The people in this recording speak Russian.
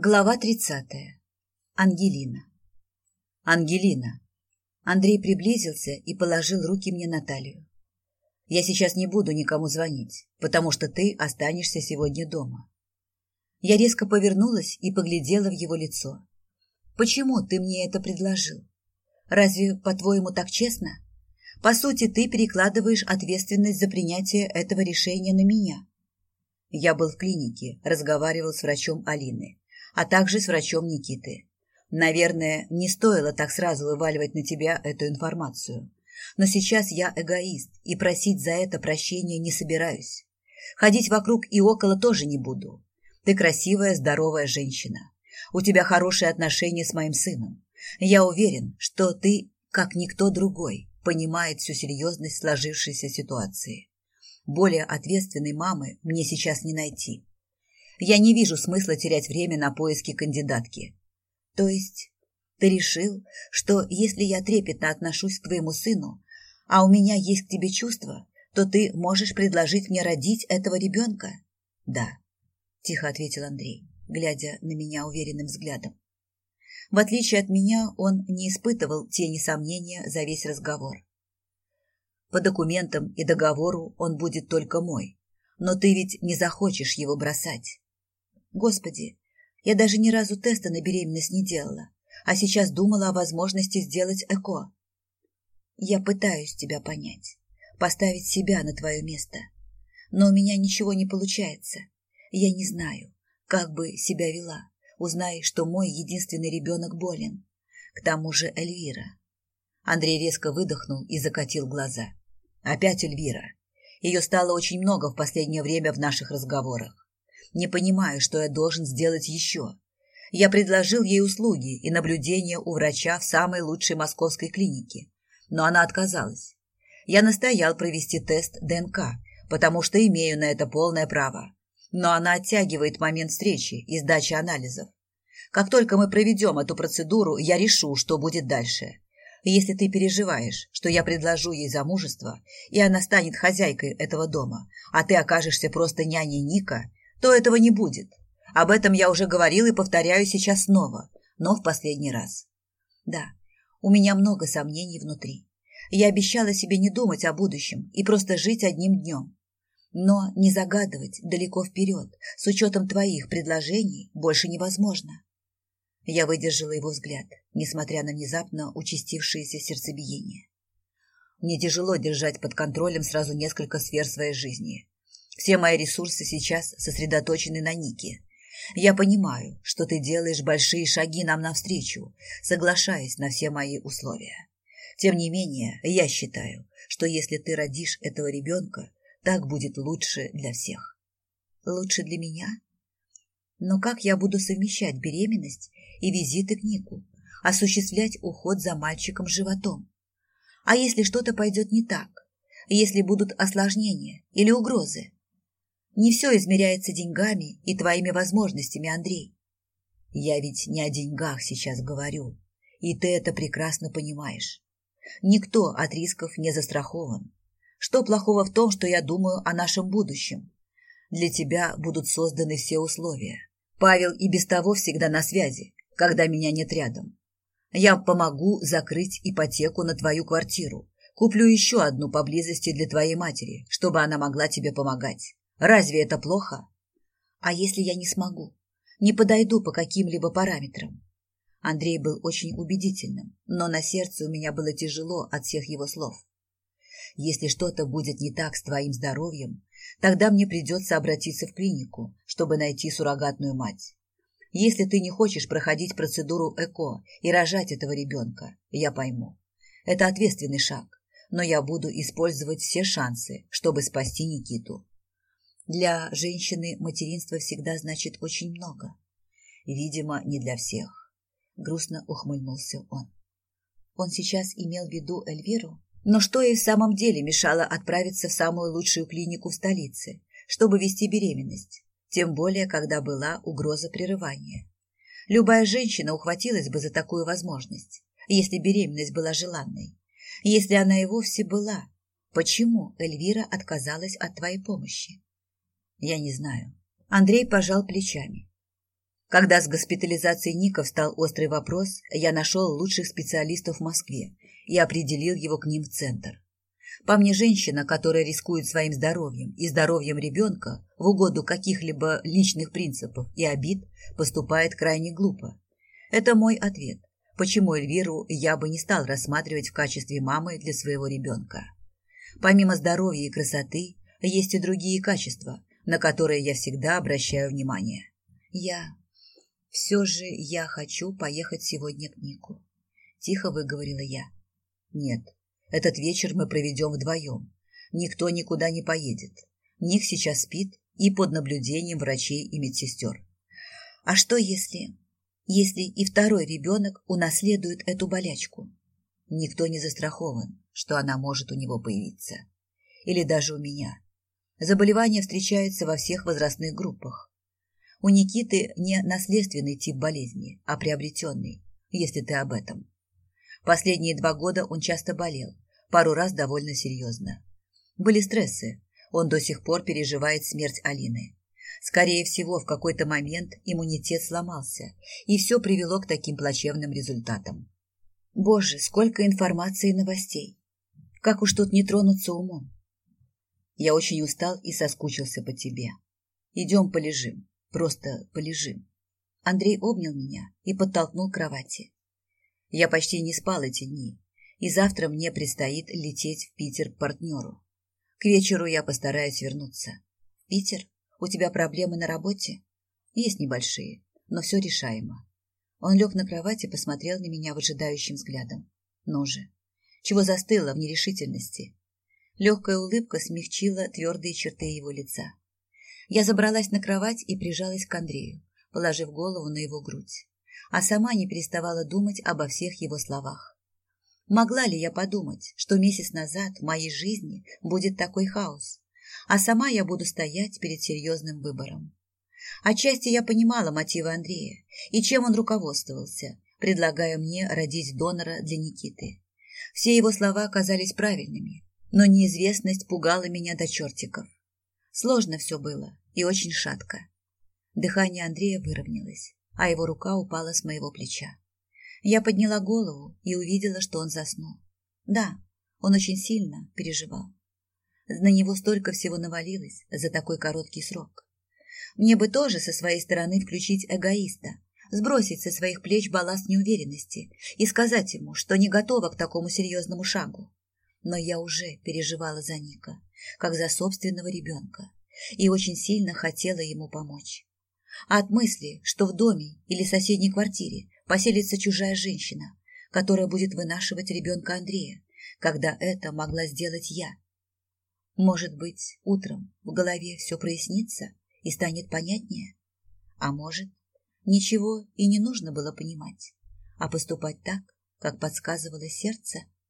Глава 30. Ангелина. Ангелина. Андрей приблизился и положил руки мне на талию. Я сейчас не буду никому звонить, потому что ты останешься сегодня дома. Я резко повернулась и поглядела в его лицо. Почему ты мне это предложил? Разве, по-твоему, так честно? По сути, ты перекладываешь ответственность за принятие этого решения на меня. Я был в клинике, разговаривал с врачом Алины а также с врачом Никиты. Наверное, не стоило так сразу вываливать на тебя эту информацию. Но сейчас я эгоист и просить за это прощения не собираюсь. Ходить вокруг и около тоже не буду. Ты красивая, здоровая женщина. У тебя хорошие отношения с моим сыном. Я уверен, что ты, как никто другой, понимает всю серьезность сложившейся ситуации. Более ответственной мамы мне сейчас не найти. Я не вижу смысла терять время на поиски кандидатки. То есть ты решил, что если я трепетно отношусь к твоему сыну, а у меня есть к тебе чувства, то ты можешь предложить мне родить этого ребенка? Да, тихо ответил Андрей, глядя на меня уверенным взглядом. В отличие от меня, он не испытывал тени сомнения за весь разговор. По документам и договору он будет только мой, но ты ведь не захочешь его бросать. Господи, я даже ни разу теста на беременность не делала, а сейчас думала о возможности сделать ЭКО. Я пытаюсь тебя понять, поставить себя на твое место, но у меня ничего не получается. Я не знаю, как бы себя вела, узнай, что мой единственный ребенок болен. К тому же Эльвира. Андрей резко выдохнул и закатил глаза. Опять Эльвира. Ее стало очень много в последнее время в наших разговорах не понимаю, что я должен сделать еще. Я предложил ей услуги и наблюдение у врача в самой лучшей московской клинике, но она отказалась. Я настоял провести тест ДНК, потому что имею на это полное право. Но она оттягивает момент встречи и сдачи анализов. Как только мы проведем эту процедуру, я решу, что будет дальше. Если ты переживаешь, что я предложу ей замужество, и она станет хозяйкой этого дома, а ты окажешься просто няней Ника, то этого не будет. Об этом я уже говорил и повторяю сейчас снова, но в последний раз. Да, у меня много сомнений внутри. Я обещала себе не думать о будущем и просто жить одним днем. Но не загадывать далеко вперед, с учетом твоих предложений, больше невозможно. Я выдержала его взгляд, несмотря на внезапно участившееся сердцебиение. Мне тяжело держать под контролем сразу несколько сфер своей жизни. Все мои ресурсы сейчас сосредоточены на Нике. Я понимаю, что ты делаешь большие шаги нам навстречу, соглашаясь на все мои условия. Тем не менее, я считаю, что если ты родишь этого ребенка, так будет лучше для всех. Лучше для меня? Но как я буду совмещать беременность и визиты к Нику, осуществлять уход за мальчиком животом? А если что-то пойдет не так? Если будут осложнения или угрозы? Не все измеряется деньгами и твоими возможностями, Андрей. Я ведь не о деньгах сейчас говорю, и ты это прекрасно понимаешь. Никто от рисков не застрахован. Что плохого в том, что я думаю о нашем будущем? Для тебя будут созданы все условия. Павел и без того всегда на связи, когда меня нет рядом. Я помогу закрыть ипотеку на твою квартиру. Куплю еще одну поблизости для твоей матери, чтобы она могла тебе помогать. Разве это плохо? А если я не смогу? Не подойду по каким-либо параметрам? Андрей был очень убедительным, но на сердце у меня было тяжело от всех его слов. Если что-то будет не так с твоим здоровьем, тогда мне придется обратиться в клинику, чтобы найти суррогатную мать. Если ты не хочешь проходить процедуру ЭКО и рожать этого ребенка, я пойму. Это ответственный шаг, но я буду использовать все шансы, чтобы спасти Никиту. Для женщины материнство всегда значит очень много. Видимо, не для всех. Грустно ухмыльнулся он. Он сейчас имел в виду Эльвиру? Но что ей в самом деле мешало отправиться в самую лучшую клинику в столице, чтобы вести беременность? Тем более, когда была угроза прерывания. Любая женщина ухватилась бы за такую возможность, если беременность была желанной. Если она и вовсе была, почему Эльвира отказалась от твоей помощи? Я не знаю. Андрей пожал плечами. Когда с госпитализацией Ника встал острый вопрос, я нашел лучших специалистов в Москве и определил его к ним в центр. По мне, женщина, которая рискует своим здоровьем и здоровьем ребенка в угоду каких-либо личных принципов и обид, поступает крайне глупо. Это мой ответ, почему Эльвиру я бы не стал рассматривать в качестве мамы для своего ребенка. Помимо здоровья и красоты, есть и другие качества, на которые я всегда обращаю внимание. Я все же я хочу поехать сегодня к Нику. Тихо выговорила я. Нет, этот вечер мы проведем вдвоем. Никто никуда не поедет. Ник сейчас спит и под наблюдением врачей и медсестер. А что если... Если и второй ребенок унаследует эту болячку? Никто не застрахован, что она может у него появиться. Или даже у меня. Заболевание встречается во всех возрастных группах. У Никиты не наследственный тип болезни, а приобретенный, если ты об этом. Последние два года он часто болел, пару раз довольно серьезно. Были стрессы, он до сих пор переживает смерть Алины. Скорее всего, в какой-то момент иммунитет сломался, и все привело к таким плачевным результатам. Боже, сколько информации и новостей! Как уж тут не тронуться умом? Я очень устал и соскучился по тебе. Идем полежим. Просто полежим. Андрей обнял меня и подтолкнул к кровати. Я почти не спал эти дни, и завтра мне предстоит лететь в Питер к партнеру. К вечеру я постараюсь вернуться. Питер? У тебя проблемы на работе? Есть небольшие, но все решаемо. Он лег на кровать и посмотрел на меня выжидающим взглядом. Ну же, чего застыло в нерешительности? Легкая улыбка смягчила твердые черты его лица. Я забралась на кровать и прижалась к Андрею, положив голову на его грудь, а сама не переставала думать обо всех его словах. Могла ли я подумать, что месяц назад в моей жизни будет такой хаос, а сама я буду стоять перед серьезным выбором? Отчасти я понимала мотивы Андрея и чем он руководствовался, предлагая мне родить донора для Никиты. Все его слова оказались правильными, но неизвестность пугала меня до чертиков. Сложно все было и очень шатко. Дыхание Андрея выровнялось, а его рука упала с моего плеча. Я подняла голову и увидела, что он заснул. Да, он очень сильно переживал. На него столько всего навалилось за такой короткий срок. Мне бы тоже со своей стороны включить эгоиста, сбросить со своих плеч балласт неуверенности и сказать ему, что не готова к такому серьезному шагу. Но я уже переживала за Ника, как за собственного ребенка, и очень сильно хотела ему помочь. А от мысли, что в доме или соседней квартире поселится чужая женщина, которая будет вынашивать ребенка Андрея, когда это могла сделать я. Может быть, утром в голове все прояснится и станет понятнее? А может, ничего и не нужно было понимать, а поступать так, как подсказывало сердце?